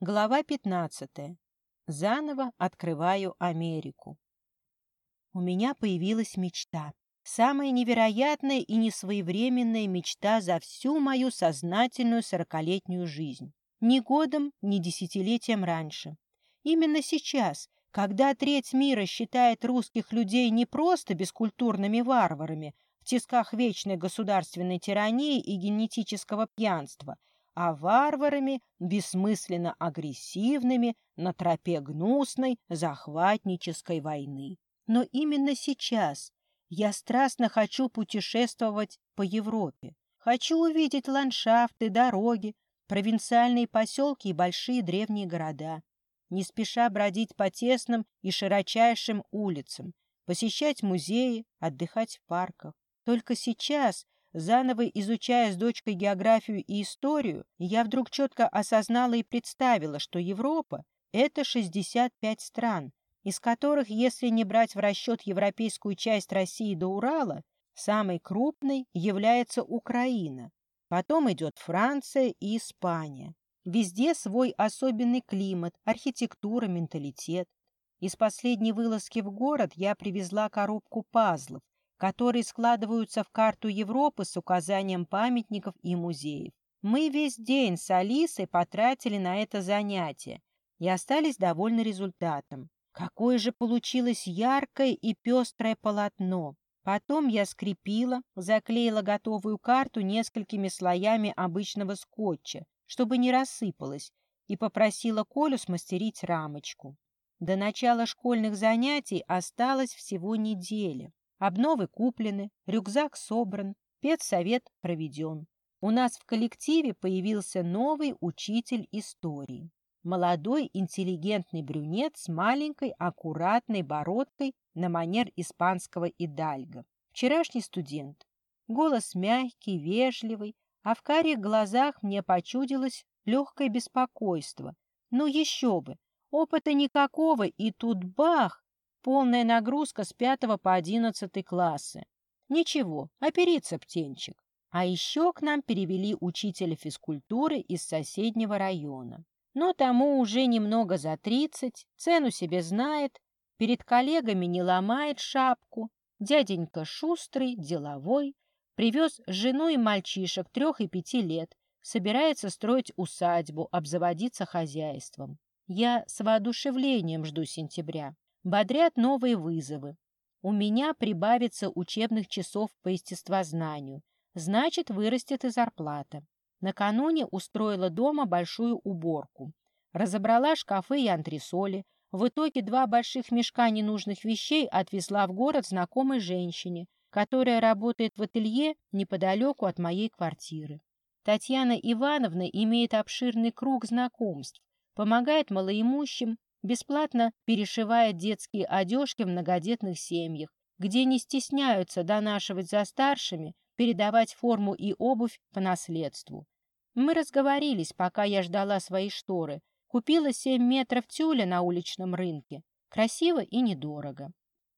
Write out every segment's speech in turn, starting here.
Глава 15. Заново открываю Америку. У меня появилась мечта. Самая невероятная и несвоевременная мечта за всю мою сознательную сорокалетнюю жизнь. Ни годом, ни десятилетием раньше. Именно сейчас, когда треть мира считает русских людей не просто бескультурными варварами в тисках вечной государственной тирании и генетического пьянства – а варварами, бессмысленно агрессивными, на тропе гнусной захватнической войны. Но именно сейчас я страстно хочу путешествовать по Европе. Хочу увидеть ландшафты, дороги, провинциальные поселки и большие древние города. Не спеша бродить по тесным и широчайшим улицам, посещать музеи, отдыхать в парках. Только сейчас Заново изучая с дочкой географию и историю, я вдруг четко осознала и представила, что Европа — это 65 стран, из которых, если не брать в расчет европейскую часть России до Урала, самой крупной является Украина. Потом идет Франция и Испания. Везде свой особенный климат, архитектура, менталитет. Из последней вылазки в город я привезла коробку пазлов, которые складываются в карту Европы с указанием памятников и музеев. Мы весь день с Алисой потратили на это занятие и остались довольны результатом. Какое же получилось яркое и пестрое полотно! Потом я скрепила, заклеила готовую карту несколькими слоями обычного скотча, чтобы не рассыпалась, и попросила Колю смастерить рамочку. До начала школьных занятий осталось всего неделя. Обновы куплены, рюкзак собран, педсовет проведен. У нас в коллективе появился новый учитель истории. Молодой интеллигентный брюнет с маленькой аккуратной бородкой на манер испанского идальга. Вчерашний студент. Голос мягкий, вежливый, а в карих глазах мне почудилось легкое беспокойство. Ну еще бы! Опыта никакого, и тут бах! Полная нагрузка с пятого по одиннадцатый классы. Ничего, оперится птенчик. А еще к нам перевели учителя физкультуры из соседнего района. Но тому уже немного за тридцать, цену себе знает, перед коллегами не ломает шапку. Дяденька шустрый, деловой, привез жену и мальчишек трех и пяти лет, собирается строить усадьбу, обзаводиться хозяйством. Я с воодушевлением жду сентября. Бодрят новые вызовы. У меня прибавится учебных часов по естествознанию. Значит, вырастет и зарплата. Накануне устроила дома большую уборку. Разобрала шкафы и антресоли. В итоге два больших мешка ненужных вещей отвезла в город знакомой женщине, которая работает в ателье неподалеку от моей квартиры. Татьяна Ивановна имеет обширный круг знакомств, помогает малоимущим, бесплатно перешивает детские одежки в многодетных семьях, где не стесняются донашивать за старшими, передавать форму и обувь по наследству. Мы разговорились, пока я ждала свои шторы. Купила семь метров тюля на уличном рынке. Красиво и недорого.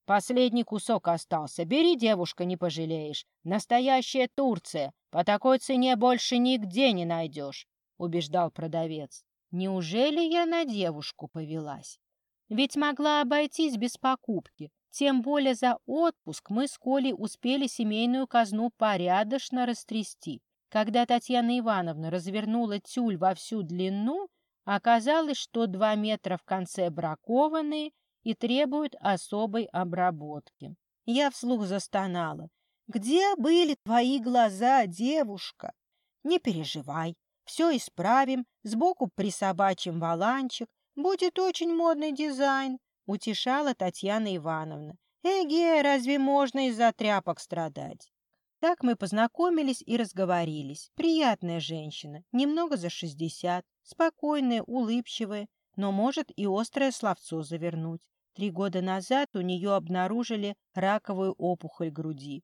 Последний кусок остался. Бери, девушка, не пожалеешь. Настоящая Турция. По такой цене больше нигде не найдешь, — убеждал продавец. Неужели я на девушку повелась? Ведь могла обойтись без покупки. Тем более за отпуск мы с Колей успели семейную казну порядочно растрясти. Когда Татьяна Ивановна развернула тюль во всю длину, оказалось, что два метра в конце бракованные и требуют особой обработки. Я вслух застонала. «Где были твои глаза, девушка?» «Не переживай, все исправим, сбоку присобачим валанчик. Будет очень модный дизайн, — утешала Татьяна Ивановна. Эге, разве можно из-за тряпок страдать? Так мы познакомились и разговорились. Приятная женщина, немного за шестьдесят, спокойная, улыбчивая, но может и острое словцо завернуть. Три года назад у нее обнаружили раковую опухоль груди.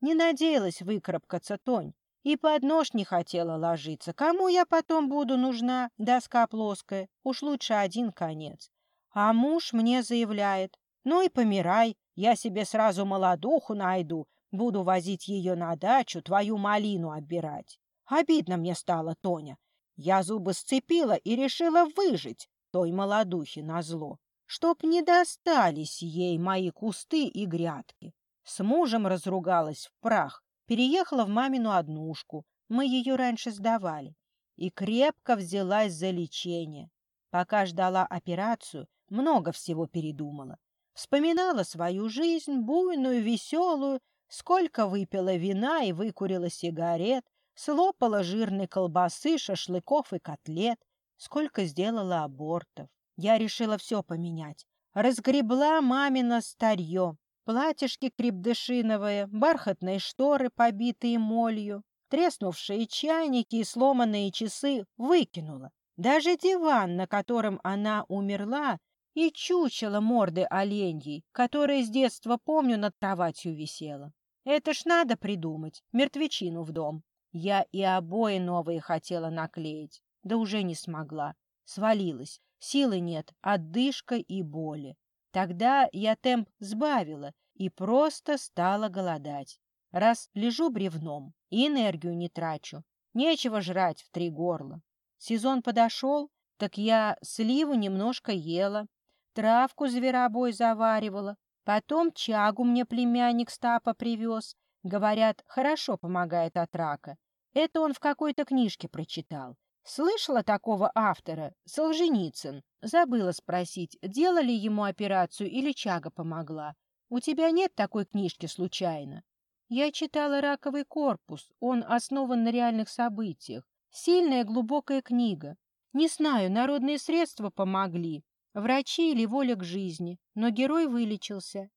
Не надеялась выкарабкаться Тонь, и под нож не хотела ложиться. Кому я потом буду нужна, доска плоская? Уж лучше один конец. А муж мне заявляет, ну и помирай, я себе сразу молодуху найду, буду возить ее на дачу, твою малину отбирать. Обидно мне стало, Тоня. Я зубы сцепила и решила выжить той молодухе назло, чтоб не достались ей мои кусты и грядки. С мужем разругалась в прах, переехала в мамину однушку, мы ее раньше сдавали, и крепко взялась за лечение. Пока ждала операцию, много всего передумала. Вспоминала свою жизнь, буйную, веселую, сколько выпила вина и выкурила сигарет, слопала жирной колбасы, шашлыков и котлет, сколько сделала абортов. Я решила все поменять. Разгребла мамино старье, платьишки крепдышиновые, бархатные шторы, побитые молью, треснувшие чайники и сломанные часы выкинула. Даже диван, на котором она умерла, и чучело морды оленьей, которое с детства, помню, над кроватью висела. Это ж надо придумать, мертвечину в дом. Я и обои новые хотела наклеить, да уже не смогла. Свалилась, силы нет, отдышка и боли. Тогда я темп сбавила и просто стала голодать. Раз лежу бревном энергию не трачу, нечего жрать в три горла. Сезон подошел, так я сливу немножко ела, травку зверобой заваривала, потом чагу мне племянник Стапа привез. Говорят, хорошо помогает от рака. Это он в какой-то книжке прочитал. Слышала такого автора, Солженицын. Забыла спросить, делали ему операцию или чага помогла. У тебя нет такой книжки случайно? Я читала «Раковый корпус», он основан на реальных событиях. Сильная глубокая книга. Не знаю, народные средства помогли, врачи или воля к жизни, но герой вылечился.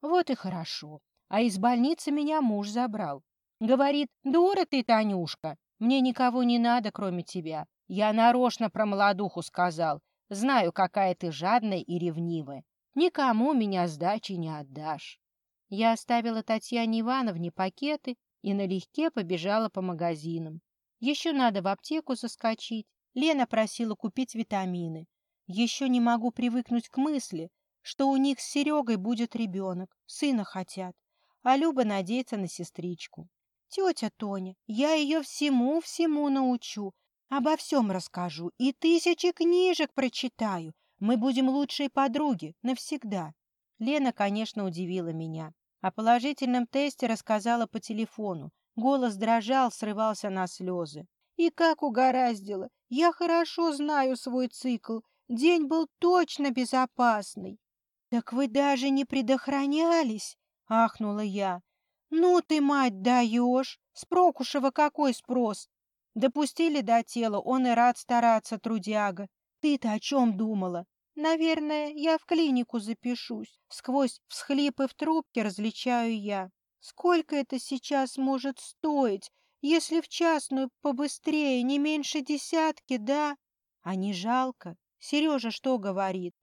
Вот и хорошо. А из больницы меня муж забрал. Говорит, дура ты, Танюшка, мне никого не надо, кроме тебя. Я нарочно про молодуху сказал. Знаю, какая ты жадная и ревнивая. Никому меня сдачи не отдашь. Я оставила Татьяне Ивановне пакеты и налегке побежала по магазинам. Еще надо в аптеку заскочить. Лена просила купить витамины. Еще не могу привыкнуть к мысли, что у них с Серегой будет ребенок, сына хотят, а Люба надеется на сестричку. Тетя Тоня, я ее всему-всему научу, обо всем расскажу и тысячи книжек прочитаю. Мы будем лучшие подруги навсегда. Лена, конечно, удивила меня. О положительном тесте рассказала по телефону, Голос дрожал, срывался на слезы. И как угораздило! Я хорошо знаю свой цикл. День был точно безопасный. Так вы даже не предохранялись, ахнула я. Ну ты, мать, даешь! С Прокушева какой спрос? Допустили до тела, он и рад стараться, трудяга. Ты-то о чем думала? Наверное, я в клинику запишусь. Сквозь всхлипы в трубке различаю я. Сколько это сейчас может стоить, если в частную побыстрее, не меньше десятки, да? А не жалко? Сережа что говорит?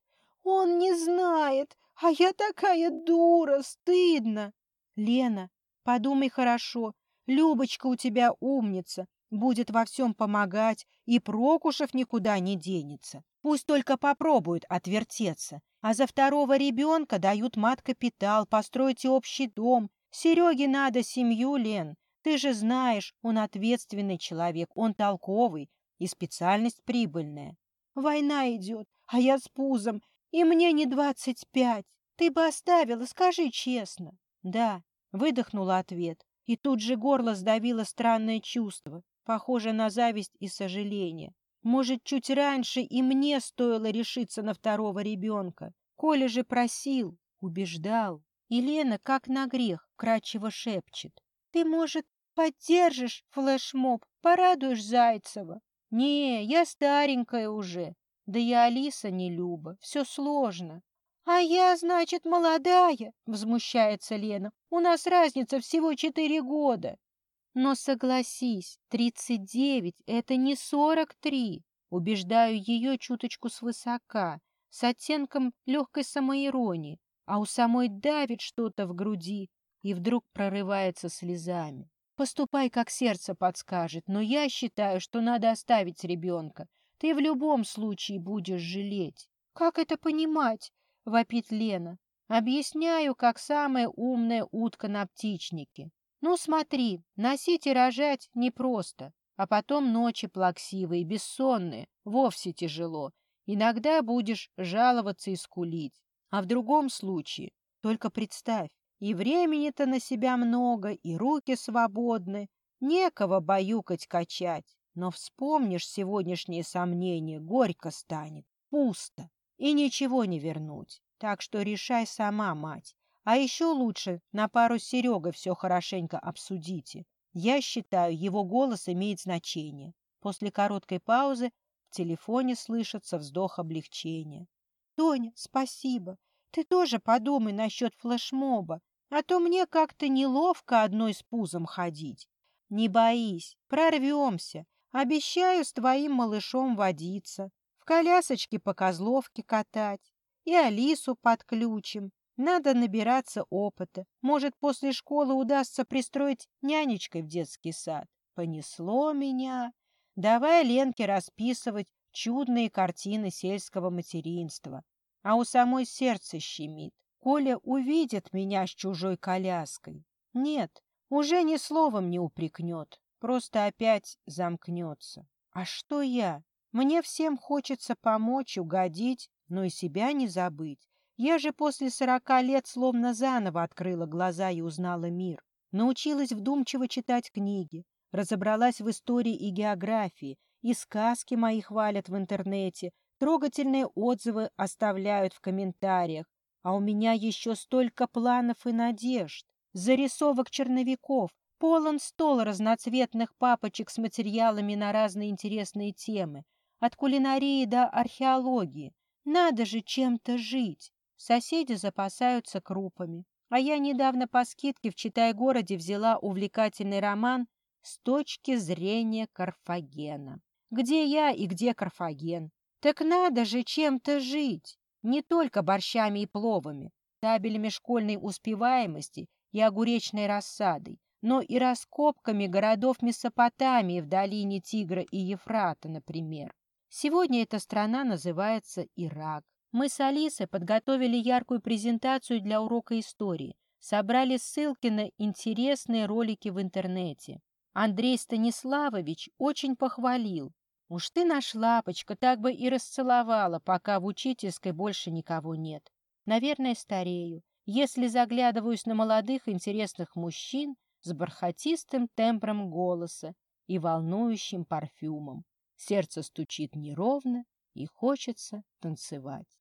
Он не знает, а я такая дура, стыдно. Лена, подумай хорошо, Любочка у тебя умница, будет во всем помогать, и Прокушев никуда не денется. Пусть только попробует отвертеться. А за второго ребенка дают мат-капитал, постройте общий дом, Сереге надо семью, Лен. Ты же знаешь, он ответственный человек, он толковый и специальность прибыльная. Война идет, а я с пузом, и мне не двадцать пять. Ты бы оставила, скажи честно. Да, выдохнула ответ, и тут же горло сдавило странное чувство, похожее на зависть и сожаление. Может, чуть раньше и мне стоило решиться на второго ребенка. Коля же просил, убеждал. Елена, как на грех, кратчево шепчет. «Ты, может, поддержишь флешмоб, порадуешь Зайцева?» «Не, я старенькая уже. Да я Алиса не Люба. Все сложно». «А я, значит, молодая?» — возмущается Лена. «У нас разница всего четыре года». «Но согласись, тридцать девять — это не сорок три». Убеждаю ее чуточку свысока, с оттенком легкой самоиронии а у самой давит что-то в груди и вдруг прорывается слезами. Поступай, как сердце подскажет, но я считаю, что надо оставить ребенка. Ты в любом случае будешь жалеть. Как это понимать? — вопит Лена. Объясняю, как самая умная утка на птичнике. Ну, смотри, носить и рожать непросто. а потом ночи плаксивые, бессонные, вовсе тяжело. Иногда будешь жаловаться и скулить. А в другом случае, только представь, и времени-то на себя много, и руки свободны, некого баюкать качать. Но вспомнишь сегодняшние сомнения, горько станет, пусто, и ничего не вернуть. Так что решай сама, мать. А еще лучше на пару с Серегой все хорошенько обсудите. Я считаю, его голос имеет значение. После короткой паузы в телефоне слышится вздох облегчения. «Тоня, спасибо. Ты тоже подумай насчет флешмоба, а то мне как-то неловко одной с пузом ходить. Не боись, прорвемся. Обещаю с твоим малышом водиться, в колясочке по козловке катать и Алису подключим. Надо набираться опыта. Может, после школы удастся пристроить нянечкой в детский сад. Понесло меня. Давай Ленке расписывать чудные картины сельского материнства. А у самой сердце щемит. Коля увидит меня с чужой коляской. Нет, уже ни словом не упрекнет. Просто опять замкнется. А что я? Мне всем хочется помочь, угодить, но и себя не забыть. Я же после сорока лет словно заново открыла глаза и узнала мир. Научилась вдумчиво читать книги, разобралась в истории и географии, и сказки мои хвалят в интернете, трогательные отзывы оставляют в комментариях, а у меня еще столько планов и надежд, зарисовок черновиков, полон стол разноцветных папочек с материалами на разные интересные темы, от кулинарии до археологии. Надо же чем-то жить. Соседи запасаются крупами. А я недавно по скидке в Читай-городе взяла увлекательный роман с точки зрения Карфагена. Где я и где Карфаген? Так надо же чем-то жить. Не только борщами и пловами, табелями школьной успеваемости и огуречной рассадой, но и раскопками городов Месопотамии в долине Тигра и Ефрата, например. Сегодня эта страна называется Ирак. Мы с Алисой подготовили яркую презентацию для урока истории, собрали ссылки на интересные ролики в интернете. Андрей Станиславович очень похвалил. Уж ты наш лапочка, так бы и расцеловала, пока в учительской больше никого нет. Наверное, старею, если заглядываюсь на молодых интересных мужчин с бархатистым тембром голоса и волнующим парфюмом. Сердце стучит неровно и хочется танцевать.